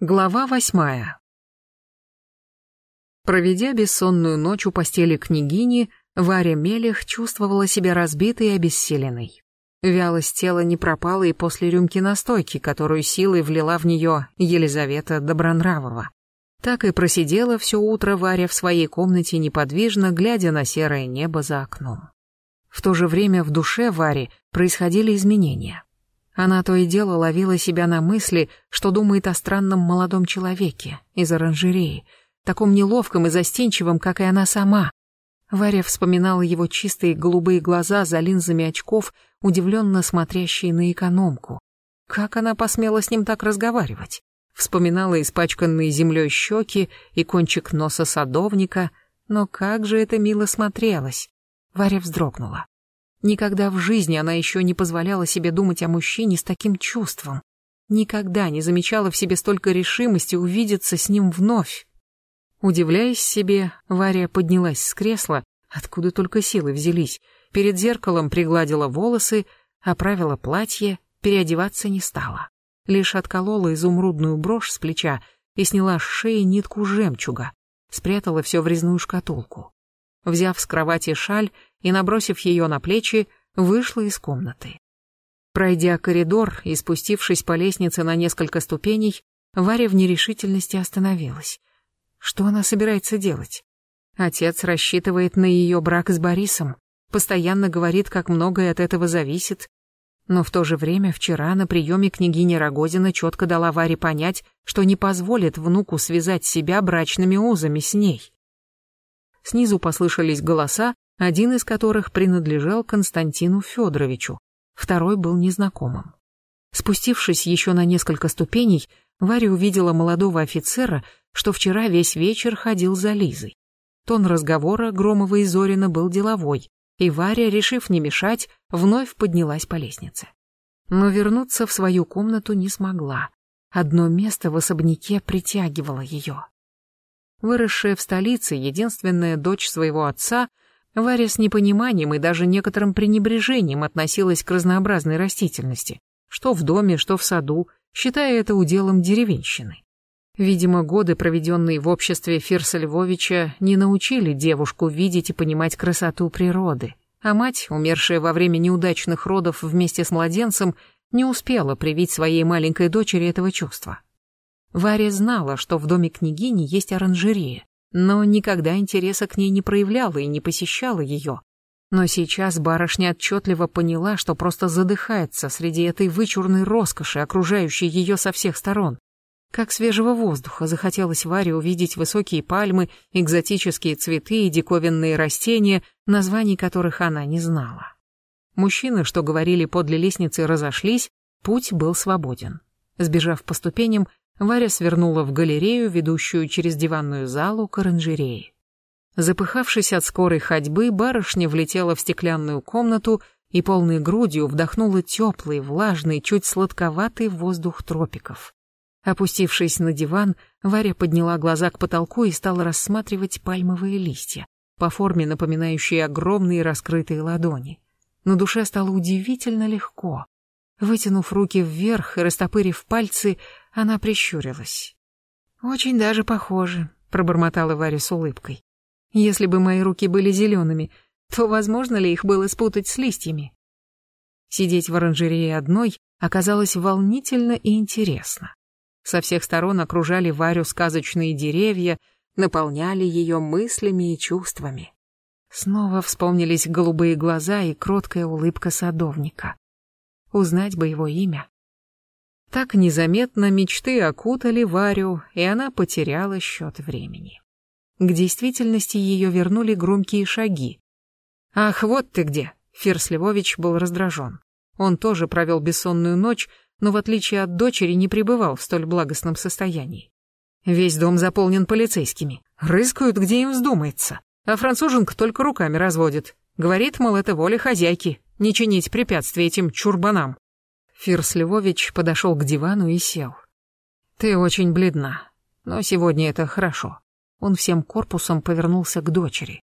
Глава восьмая. Проведя бессонную ночь у постели княгини, Варя Мелех чувствовала себя разбитой и обессиленной. Вялость тела не пропала и после рюмки настойки, которую силой влила в нее Елизавета Добронравова. Так и просидела все утро Варя в своей комнате неподвижно, глядя на серое небо за окном. В то же время в душе Вари происходили изменения. Она то и дело ловила себя на мысли, что думает о странном молодом человеке из оранжереи, таком неловком и застенчивом, как и она сама. Варя вспоминала его чистые голубые глаза за линзами очков, удивленно смотрящие на экономку. Как она посмела с ним так разговаривать? Вспоминала испачканные землей щеки и кончик носа садовника, но как же это мило смотрелось. Варя вздрогнула. Никогда в жизни она еще не позволяла себе думать о мужчине с таким чувством. Никогда не замечала в себе столько решимости увидеться с ним вновь. Удивляясь себе, Варя поднялась с кресла, откуда только силы взялись, перед зеркалом пригладила волосы, оправила платье, переодеваться не стала. Лишь отколола изумрудную брошь с плеча и сняла с шеи нитку жемчуга, спрятала все в резную шкатулку. Взяв с кровати шаль, и, набросив ее на плечи, вышла из комнаты. Пройдя коридор и спустившись по лестнице на несколько ступеней, Варя в нерешительности остановилась. Что она собирается делать? Отец рассчитывает на ее брак с Борисом, постоянно говорит, как многое от этого зависит. Но в то же время вчера на приеме княгиня Рогозина четко дала Варе понять, что не позволит внуку связать себя брачными узами с ней. Снизу послышались голоса, один из которых принадлежал Константину Федоровичу, второй был незнакомым. Спустившись еще на несколько ступеней, Варя увидела молодого офицера, что вчера весь вечер ходил за Лизой. Тон разговора Громова и Зорина был деловой, и Варя, решив не мешать, вновь поднялась по лестнице. Но вернуться в свою комнату не смогла. Одно место в особняке притягивало ее. Выросшая в столице, единственная дочь своего отца — Варя с непониманием и даже некоторым пренебрежением относилась к разнообразной растительности, что в доме, что в саду, считая это уделом деревенщины. Видимо, годы, проведенные в обществе Фирса Львовича, не научили девушку видеть и понимать красоту природы, а мать, умершая во время неудачных родов вместе с младенцем, не успела привить своей маленькой дочери этого чувства. Варя знала, что в доме княгини есть оранжерея, но никогда интереса к ней не проявляла и не посещала ее. Но сейчас барышня отчетливо поняла, что просто задыхается среди этой вычурной роскоши, окружающей ее со всех сторон. Как свежего воздуха захотелось Варе увидеть высокие пальмы, экзотические цветы и диковинные растения, названий которых она не знала. Мужчины, что говорили подле лестницы, разошлись, путь был свободен. Сбежав по ступеням, Варя свернула в галерею, ведущую через диванную залу к оранжерее. Запыхавшись от скорой ходьбы, барышня влетела в стеклянную комнату и полной грудью вдохнула теплый, влажный, чуть сладковатый воздух тропиков. Опустившись на диван, Варя подняла глаза к потолку и стала рассматривать пальмовые листья, по форме напоминающие огромные раскрытые ладони. На душе стало удивительно легко. Вытянув руки вверх и растопырив пальцы, она прищурилась. «Очень даже похоже», — пробормотала Варя с улыбкой. «Если бы мои руки были зелеными, то возможно ли их было спутать с листьями?» Сидеть в оранжерее одной оказалось волнительно и интересно. Со всех сторон окружали Варю сказочные деревья, наполняли ее мыслями и чувствами. Снова вспомнились голубые глаза и кроткая улыбка садовника. Узнать бы его имя. Так незаметно мечты окутали Варю, и она потеряла счет времени. К действительности ее вернули громкие шаги. «Ах, вот ты где!» Фирс Львович был раздражен. Он тоже провел бессонную ночь, но в отличие от дочери не пребывал в столь благостном состоянии. Весь дом заполнен полицейскими. Рыскают, где им вздумается. А француженка только руками разводит. Говорит, мол, это воля хозяйки, не чинить препятствий этим чурбанам. Фирс Львович подошел к дивану и сел. «Ты очень бледна, но сегодня это хорошо». Он всем корпусом повернулся к дочери.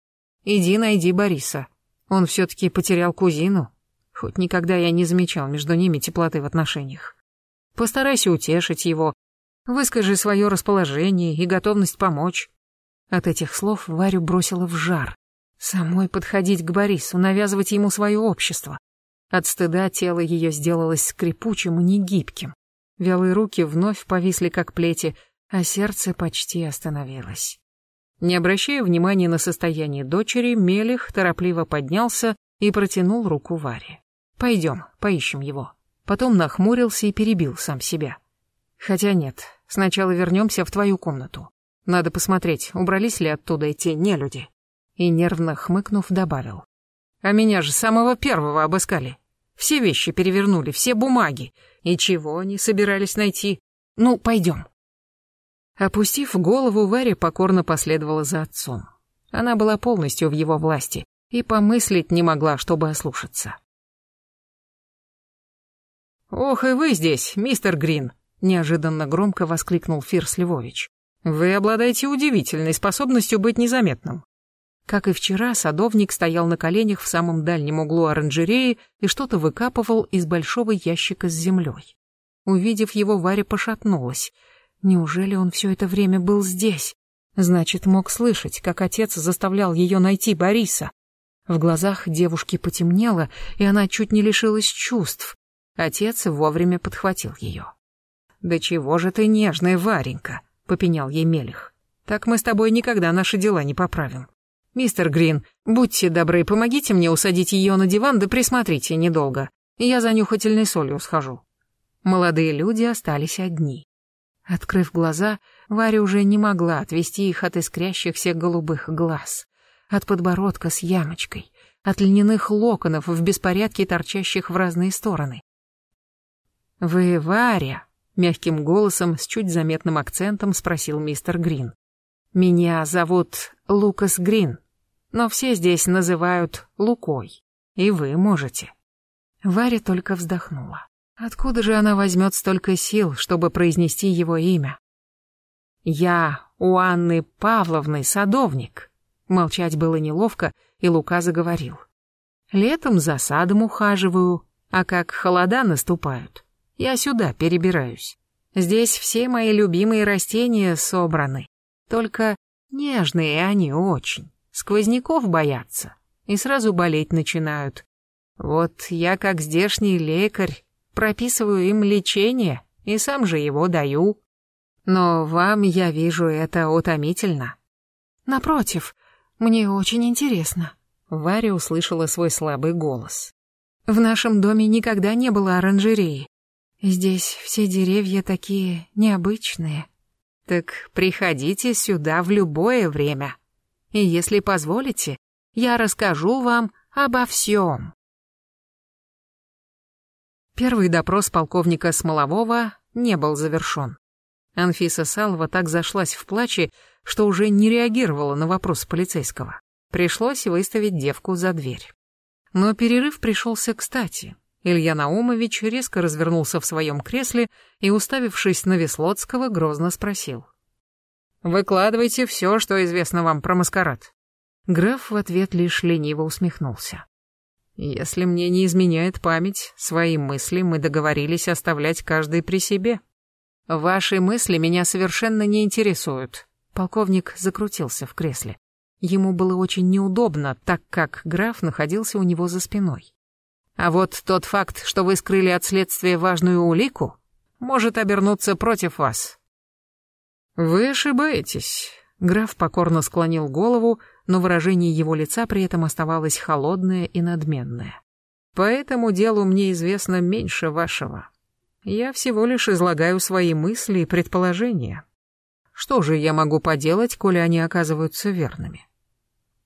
«Иди найди Бориса. Он все-таки потерял кузину, хоть никогда я не замечал между ними теплоты в отношениях. Постарайся утешить его. Выскажи свое расположение и готовность помочь». От этих слов Варю бросила в жар. Самой подходить к Борису, навязывать ему свое общество. От стыда тело ее сделалось скрипучим и негибким. Вялые руки вновь повисли как плети, а сердце почти остановилось. Не обращая внимания на состояние дочери, Мелих торопливо поднялся и протянул руку Варе. «Пойдем, поищем его». Потом нахмурился и перебил сам себя. «Хотя нет, сначала вернемся в твою комнату. Надо посмотреть, убрались ли оттуда эти нелюди». И нервно хмыкнув, добавил. «А меня же самого первого обыскали. Все вещи перевернули, все бумаги. И чего они собирались найти? Ну, пойдем». Опустив голову, Варя покорно последовала за отцом. Она была полностью в его власти и помыслить не могла, чтобы ослушаться. «Ох, и вы здесь, мистер Грин!» — неожиданно громко воскликнул Фирс Львович. «Вы обладаете удивительной способностью быть незаметным». Как и вчера, садовник стоял на коленях в самом дальнем углу оранжереи и что-то выкапывал из большого ящика с землей. Увидев его, Варя пошатнулась — Неужели он все это время был здесь? Значит, мог слышать, как отец заставлял ее найти Бориса. В глазах девушки потемнело, и она чуть не лишилась чувств. Отец вовремя подхватил ее. «Да чего же ты нежная, Варенька?» — попенял ей Мелих. «Так мы с тобой никогда наши дела не поправим. Мистер Грин, будьте добры, помогите мне усадить ее на диван, да присмотрите недолго. Я за нюхательной солью схожу». Молодые люди остались одни. Открыв глаза, Варя уже не могла отвести их от искрящихся голубых глаз, от подбородка с ямочкой, от льняных локонов в беспорядке торчащих в разные стороны. «Вы Варя?» — мягким голосом с чуть заметным акцентом спросил мистер Грин. «Меня зовут Лукас Грин, но все здесь называют Лукой, и вы можете». Варя только вздохнула. Откуда же она возьмет столько сил, чтобы произнести его имя? «Я у Анны Павловны садовник». Молчать было неловко, и Лука заговорил. «Летом за садом ухаживаю, а как холода наступают, я сюда перебираюсь. Здесь все мои любимые растения собраны, только нежные они очень, сквозняков боятся и сразу болеть начинают. Вот я как здешний лекарь прописываю им лечение и сам же его даю. Но вам, я вижу, это утомительно. Напротив, мне очень интересно. Варя услышала свой слабый голос. В нашем доме никогда не было оранжереи. Здесь все деревья такие необычные. Так приходите сюда в любое время. И если позволите, я расскажу вам обо всем. Первый допрос полковника Смолового не был завершен. Анфиса Салва так зашлась в плаче, что уже не реагировала на вопрос полицейского. Пришлось выставить девку за дверь. Но перерыв пришелся кстати. Илья Наумович резко развернулся в своем кресле и, уставившись на Веслоцкого, грозно спросил. «Выкладывайте все, что известно вам про маскарад». Граф в ответ лишь лениво усмехнулся. Если мне не изменяет память, свои мысли мы договорились оставлять каждый при себе. Ваши мысли меня совершенно не интересуют. Полковник закрутился в кресле. Ему было очень неудобно, так как граф находился у него за спиной. А вот тот факт, что вы скрыли от следствия важную улику, может обернуться против вас. Вы ошибаетесь. Граф покорно склонил голову, но выражение его лица при этом оставалось холодное и надменное. «По этому делу мне известно меньше вашего. Я всего лишь излагаю свои мысли и предположения. Что же я могу поделать, коли они оказываются верными?»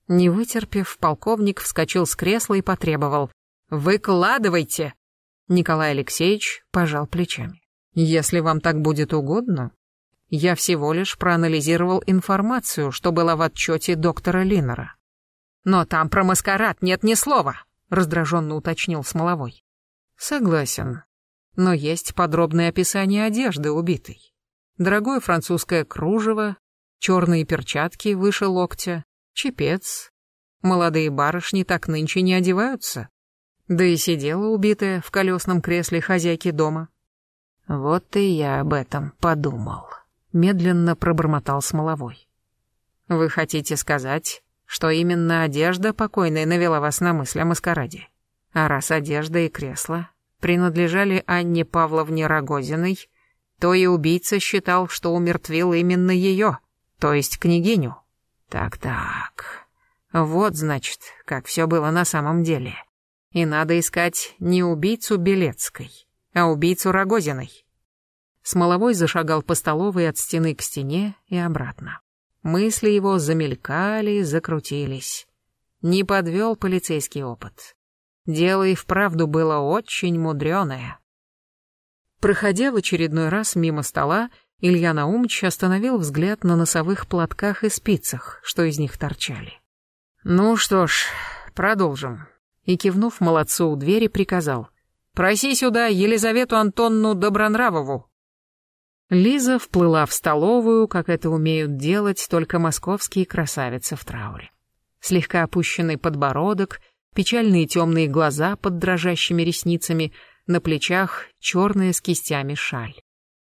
Не вытерпев, полковник вскочил с кресла и потребовал «Выкладывайте!» Николай Алексеевич пожал плечами. «Если вам так будет угодно, я всего лишь проанализировал информацию, что была в отчете доктора Линнера. «Но там про маскарад нет ни слова», — раздраженно уточнил Смоловой. «Согласен. Но есть подробное описание одежды убитой. Дорогое французское кружево, черные перчатки выше локтя, чепец. Молодые барышни так нынче не одеваются. Да и сидела убитая в колесном кресле хозяйки дома. Вот и я об этом подумал. Медленно пробормотал Смоловой. Вы хотите сказать, что именно одежда покойной навела вас на мысль о маскараде? А раз одежда и кресло принадлежали Анне Павловне Рогозиной, то и убийца считал, что умертвил именно ее, то есть княгиню. Так-так, вот, значит, как все было на самом деле. И надо искать не убийцу Белецкой, а убийцу Рогозиной. Смоловой зашагал по столовой от стены к стене и обратно. Мысли его замелькали, закрутились. Не подвел полицейский опыт. Дело и вправду было очень мудреное. Проходя в очередной раз мимо стола, Илья Наумович остановил взгляд на носовых платках и спицах, что из них торчали. «Ну что ж, продолжим». И, кивнув молодцу у двери, приказал. «Проси сюда Елизавету Антонну Добронравову». Лиза вплыла в столовую, как это умеют делать только московские красавицы в трауре. Слегка опущенный подбородок, печальные темные глаза под дрожащими ресницами, на плечах черная с кистями шаль.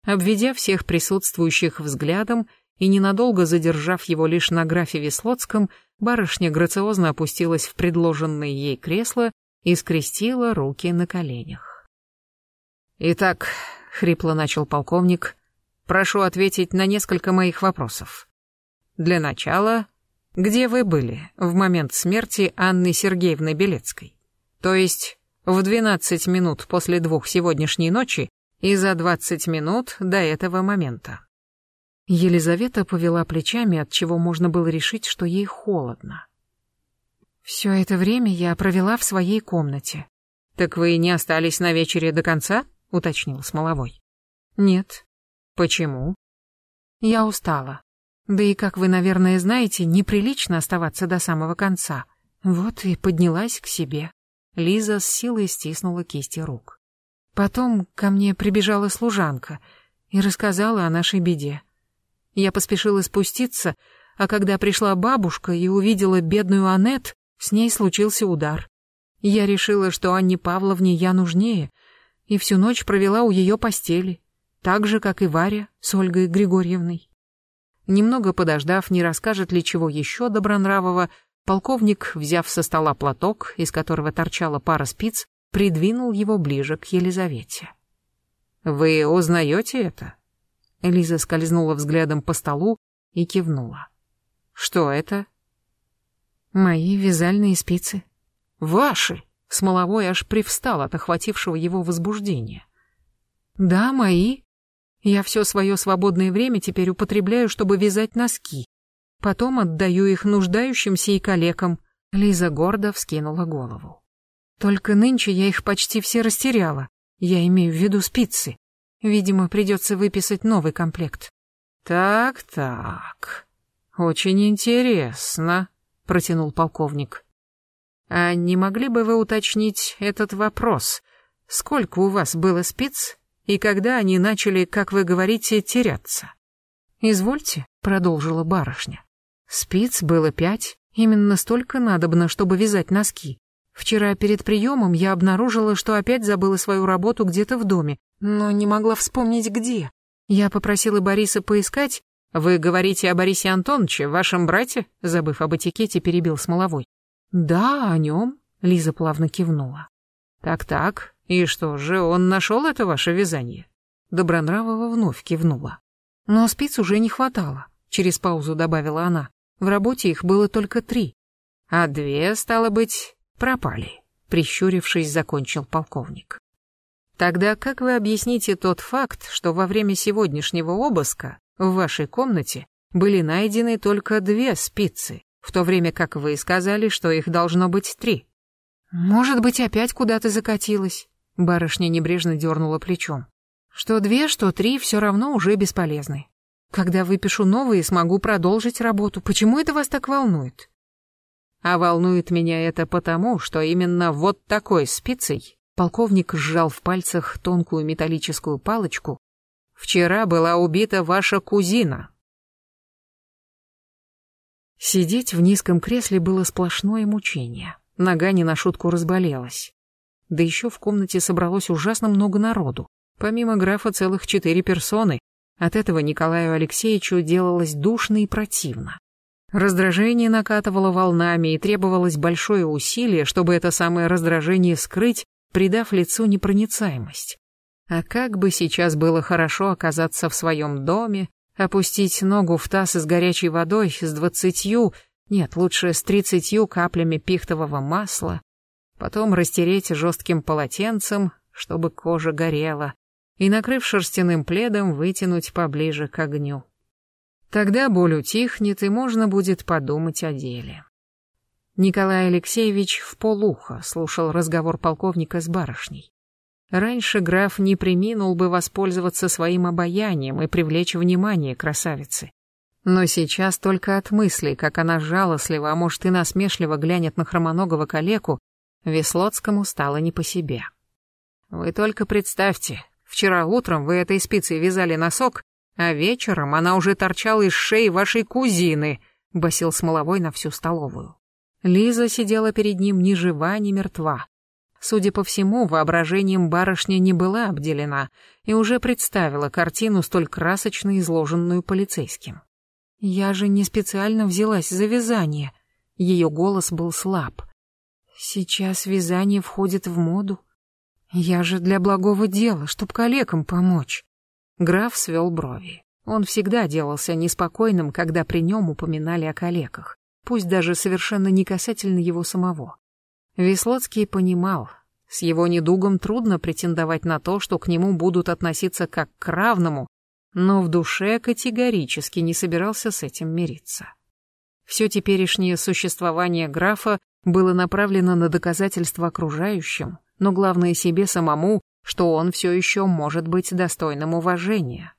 Обведя всех присутствующих взглядом и ненадолго задержав его лишь на графе Веслоцком, барышня грациозно опустилась в предложенное ей кресло и скрестила руки на коленях. «Итак», — хрипло начал полковник, — «прошу ответить на несколько моих вопросов. Для начала, где вы были в момент смерти Анны Сергеевны Белецкой? То есть в 12 минут после двух сегодняшней ночи и за 20 минут до этого момента. Елизавета повела плечами, от чего можно было решить, что ей холодно. Все это время я провела в своей комнате. Так вы не остались на вечере до конца? уточнил Смоловой. Нет. Почему? Я устала. Да и, как вы, наверное, знаете, неприлично оставаться до самого конца. Вот и поднялась к себе. Лиза с силой стиснула кисти рук. Потом ко мне прибежала служанка и рассказала о нашей беде. Я поспешила спуститься, а когда пришла бабушка и увидела бедную Анет, с ней случился удар. Я решила, что Анне Павловне я нужнее, и всю ночь провела у ее постели, так же, как и Варя с Ольгой Григорьевной. Немного подождав, не расскажет ли чего еще Добронравова, полковник, взяв со стола платок, из которого торчала пара спиц, придвинул его ближе к Елизавете. «Вы узнаете это?» Элиза скользнула взглядом по столу и кивнула. «Что это?» «Мои вязальные спицы». «Ваши?» Смоловой аж привстал от охватившего его возбуждения. «Да, мои. Я все свое свободное время теперь употребляю, чтобы вязать носки. Потом отдаю их нуждающимся и калекам». Лиза гордо вскинула голову. «Только нынче я их почти все растеряла. Я имею в виду спицы. Видимо, придется выписать новый комплект. Так-так, очень интересно, протянул полковник. А не могли бы вы уточнить этот вопрос? Сколько у вас было спиц и когда они начали, как вы говорите, теряться? Извольте, продолжила барышня. Спиц было пять, именно столько надобно, чтобы вязать носки. Вчера перед приемом я обнаружила, что опять забыла свою работу где-то в доме, но не могла вспомнить где. Я попросила Бориса поискать. Вы говорите о Борисе Антоновиче, вашем брате? Забыв об этикете, перебил Смоловой. Да, о нем. Лиза плавно кивнула. Так-так, и что же, он нашел это ваше вязание? Добронравова вновь кивнула. Но спиц уже не хватало, через паузу добавила она. В работе их было только три. А две, стало быть, пропали, прищурившись, закончил полковник. Тогда как вы объясните тот факт, что во время сегодняшнего обыска в вашей комнате были найдены только две спицы, в то время как вы сказали, что их должно быть три? Может быть, опять куда-то закатилась? Барышня небрежно дернула плечом. Что две, что три, все равно уже бесполезны. Когда выпишу новые, смогу продолжить работу. Почему это вас так волнует? А волнует меня это потому, что именно вот такой спицей Полковник сжал в пальцах тонкую металлическую палочку. «Вчера была убита ваша кузина». Сидеть в низком кресле было сплошное мучение. Нога не на шутку разболелась. Да еще в комнате собралось ужасно много народу. Помимо графа целых четыре персоны. От этого Николаю Алексеевичу делалось душно и противно. Раздражение накатывало волнами и требовалось большое усилие, чтобы это самое раздражение скрыть, придав лицу непроницаемость. А как бы сейчас было хорошо оказаться в своем доме, опустить ногу в таз с горячей водой с двадцатью, нет, лучше с тридцатью каплями пихтового масла, потом растереть жестким полотенцем, чтобы кожа горела, и, накрыв шерстяным пледом, вытянуть поближе к огню. Тогда боль утихнет, и можно будет подумать о деле. Николай Алексеевич в полухо слушал разговор полковника с барышней. Раньше граф не приминул бы воспользоваться своим обаянием и привлечь внимание красавицы. Но сейчас только от мысли, как она жалостливо, а может и насмешливо глянет на хромоногого калеку, Веслоцкому стало не по себе. Вы только представьте, вчера утром вы этой спицей вязали носок, а вечером она уже торчала из шеи вашей кузины, басил Смоловой на всю столовую. Лиза сидела перед ним ни жива, ни мертва. Судя по всему, воображением барышня не была обделена и уже представила картину столь красочно изложенную полицейским. «Я же не специально взялась за вязание». Ее голос был слаб. «Сейчас вязание входит в моду. Я же для благого дела, чтоб коллегам помочь». Граф свел брови. Он всегда делался неспокойным, когда при нем упоминали о коллегах, пусть даже совершенно не касательно его самого. Веслоцкий понимал, с его недугом трудно претендовать на то, что к нему будут относиться как к равному, но в душе категорически не собирался с этим мириться. Все теперешнее существование графа было направлено на доказательство окружающим, но главное себе самому, что он все еще может быть достойным уважения.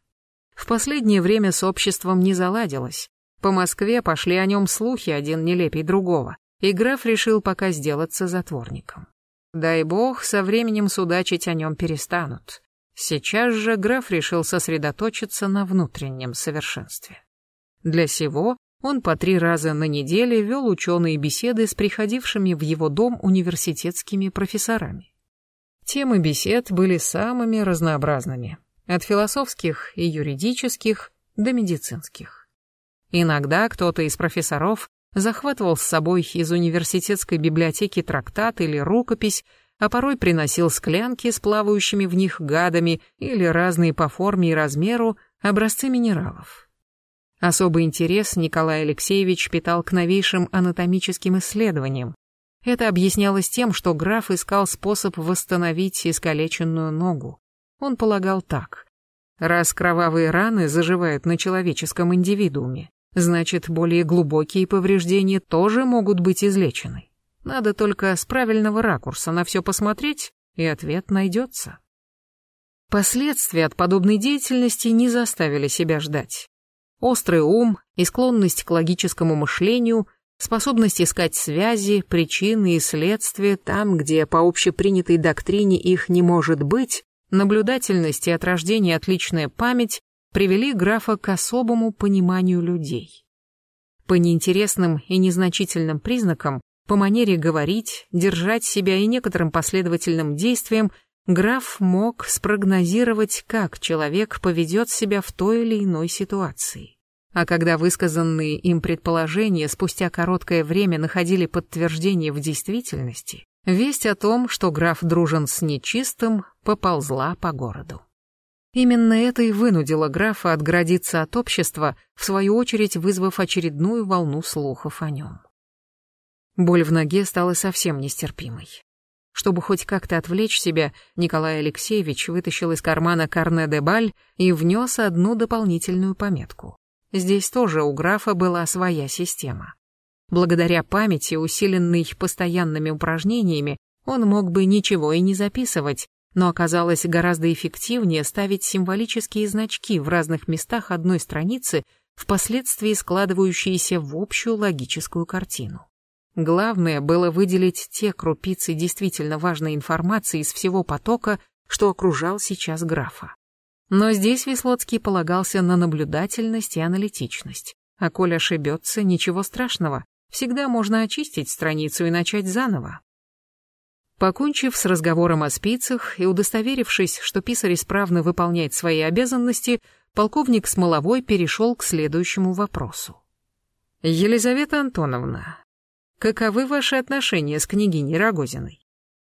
В последнее время с обществом не заладилось. По Москве пошли о нем слухи один нелепей другого и граф решил пока сделаться затворником. Дай бог, со временем судачить о нем перестанут. Сейчас же граф решил сосредоточиться на внутреннем совершенстве. Для сего он по три раза на неделе вел ученые беседы с приходившими в его дом университетскими профессорами. Темы бесед были самыми разнообразными, от философских и юридических до медицинских. Иногда кто-то из профессоров захватывал с собой из университетской библиотеки трактат или рукопись, а порой приносил склянки с плавающими в них гадами или разные по форме и размеру образцы минералов. Особый интерес Николай Алексеевич питал к новейшим анатомическим исследованиям. Это объяснялось тем, что граф искал способ восстановить искалеченную ногу. Он полагал так. Раз кровавые раны заживают на человеческом индивидууме, Значит, более глубокие повреждения тоже могут быть излечены. Надо только с правильного ракурса на все посмотреть, и ответ найдется. Последствия от подобной деятельности не заставили себя ждать. Острый ум и склонность к логическому мышлению, способность искать связи, причины и следствия там, где по общепринятой доктрине их не может быть, наблюдательность и от рождения отличная память привели графа к особому пониманию людей. По неинтересным и незначительным признакам, по манере говорить, держать себя и некоторым последовательным действиям, граф мог спрогнозировать, как человек поведет себя в той или иной ситуации. А когда высказанные им предположения спустя короткое время находили подтверждение в действительности, весть о том, что граф дружен с нечистым, поползла по городу. Именно это и вынудило графа отгородиться от общества, в свою очередь вызвав очередную волну слухов о нем. Боль в ноге стала совсем нестерпимой. Чтобы хоть как-то отвлечь себя, Николай Алексеевич вытащил из кармана карне де баль и внес одну дополнительную пометку. Здесь тоже у графа была своя система. Благодаря памяти, усиленной постоянными упражнениями, он мог бы ничего и не записывать, но оказалось гораздо эффективнее ставить символические значки в разных местах одной страницы, впоследствии складывающиеся в общую логическую картину. Главное было выделить те крупицы действительно важной информации из всего потока, что окружал сейчас графа. Но здесь Веслоцкий полагался на наблюдательность и аналитичность. А коль ошибется, ничего страшного, всегда можно очистить страницу и начать заново. Покончив с разговором о спицах и удостоверившись, что писарь исправно выполняет свои обязанности, полковник Смоловой перешел к следующему вопросу. «Елизавета Антоновна, каковы ваши отношения с княгиней Рогозиной?»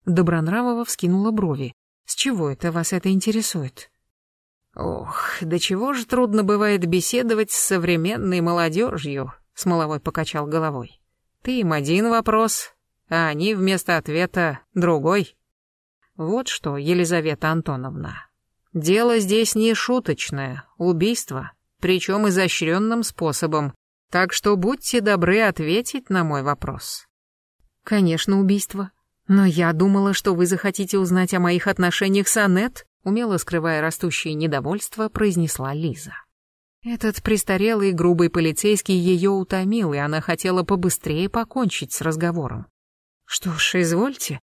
Добронравова вскинула брови. «С чего это вас это интересует?» «Ох, до чего же трудно бывает беседовать с современной молодежью», — Смоловой покачал головой. «Ты им один вопрос, а они вместо ответа другой. Вот что, Елизавета Антоновна, дело здесь не шуточное, убийство, причем изощренным способом, так что будьте добры ответить на мой вопрос. Конечно, убийство. Но я думала, что вы захотите узнать о моих отношениях с Аннет, умело скрывая растущее недовольство, произнесла Лиза. Этот престарелый грубый полицейский ее утомил, и она хотела побыстрее покончить с разговором. Что ж, извольте.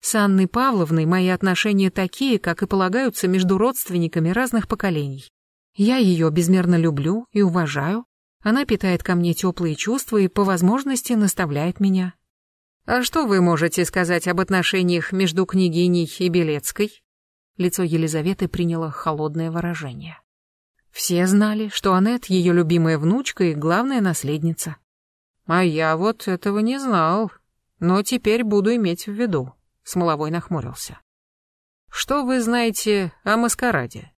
С Анной Павловной мои отношения такие, как и полагаются между родственниками разных поколений. Я ее безмерно люблю и уважаю. Она питает ко мне теплые чувства и по возможности наставляет меня. А что вы можете сказать об отношениях между княгиней и Белецкой? Лицо Елизаветы приняло холодное выражение. Все знали, что Аннет ее любимая внучка и главная наследница. А я вот этого не знал, но теперь буду иметь в виду. Смоловой нахмурился. Что вы знаете о маскараде?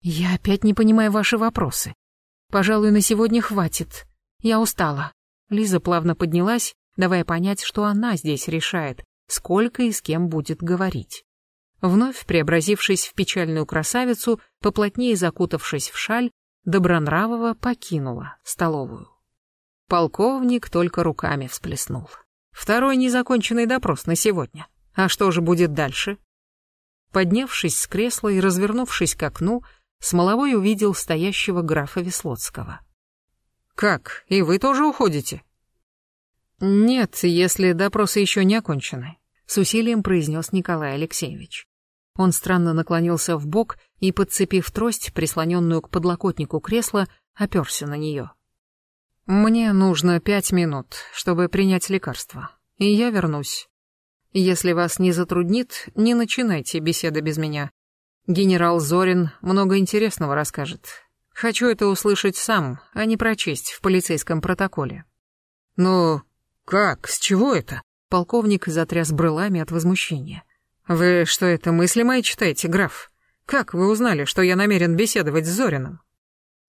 Я опять не понимаю ваши вопросы. Пожалуй, на сегодня хватит. Я устала. Лиза плавно поднялась, давая понять, что она здесь решает, сколько и с кем будет говорить. Вновь преобразившись в печальную красавицу, поплотнее закутавшись в шаль, Добронравова покинула столовую. Полковник только руками всплеснул. Второй незаконченный допрос на сегодня. А что же будет дальше? Поднявшись с кресла и развернувшись к окну, Смоловой увидел стоящего графа Веслоцкого. «Как, и вы тоже уходите?» «Нет, если допросы еще не окончены», — с усилием произнес Николай Алексеевич. Он странно наклонился в бок и, подцепив трость, прислоненную к подлокотнику кресла, оперся на нее. Мне нужно пять минут, чтобы принять лекарство, и я вернусь. Если вас не затруднит, не начинайте беседы без меня. Генерал Зорин много интересного расскажет. Хочу это услышать сам, а не прочесть в полицейском протоколе. Ну, как, с чего это? Полковник затряс брылами от возмущения. Вы что это, мысли мои читаете, граф? Как вы узнали, что я намерен беседовать с Зориным?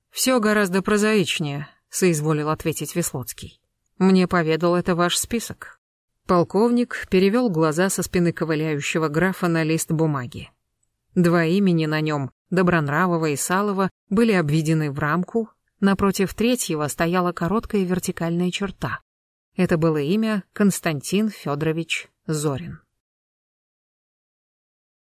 Все гораздо прозаичнее, соизволил ответить Веслоцкий. Мне поведал это ваш список. Полковник перевел глаза со спины ковыляющего графа на лист бумаги. Два имени на нем, Добронравова и Салова, были обведены в рамку, напротив третьего стояла короткая вертикальная черта. Это было имя Константин Федорович Зорин.